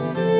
Bye.